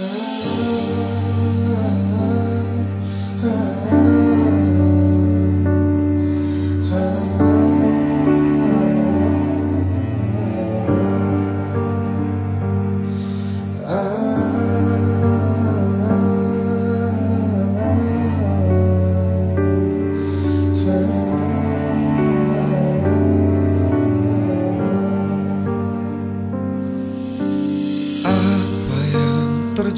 Oh.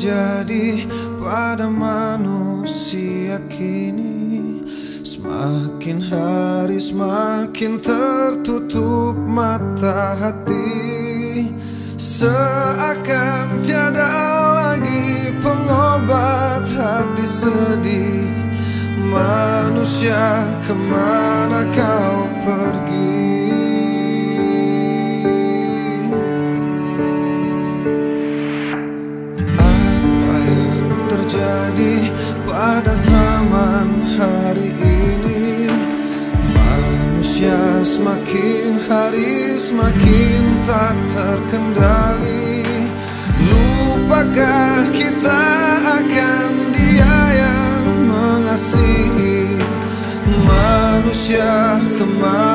Terjadi pada manusia kini. Semakin hari semakin tertutup mata hati. Seakan tiada lagi pengobat hati sedih. Manusia ke mana kau semakin hari semakin tak terkendali. Lupakah kita akan dia yang mengasihi Manusia ke mana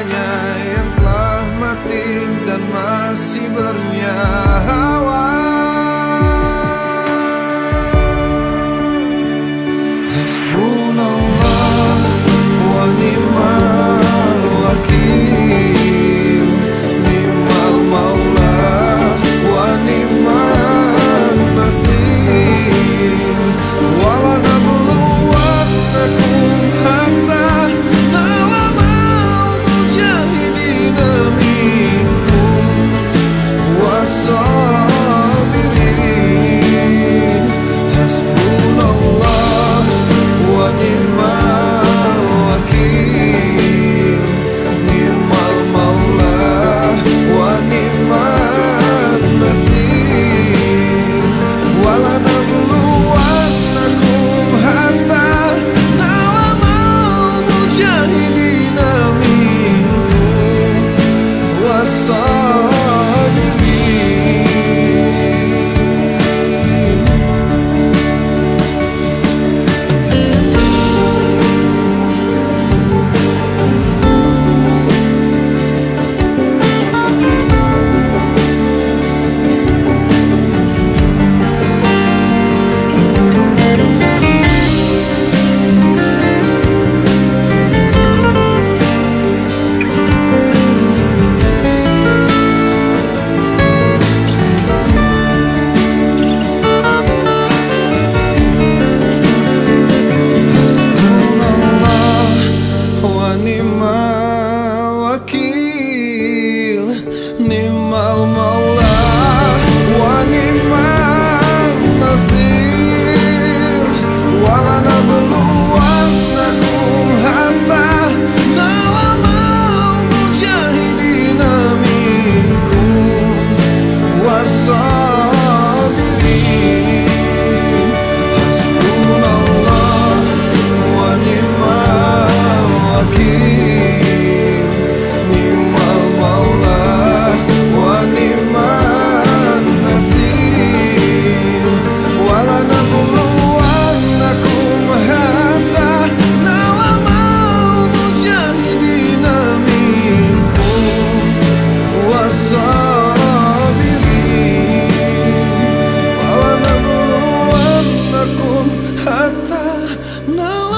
Hanya yang telah mati dan masih bernyawa. até não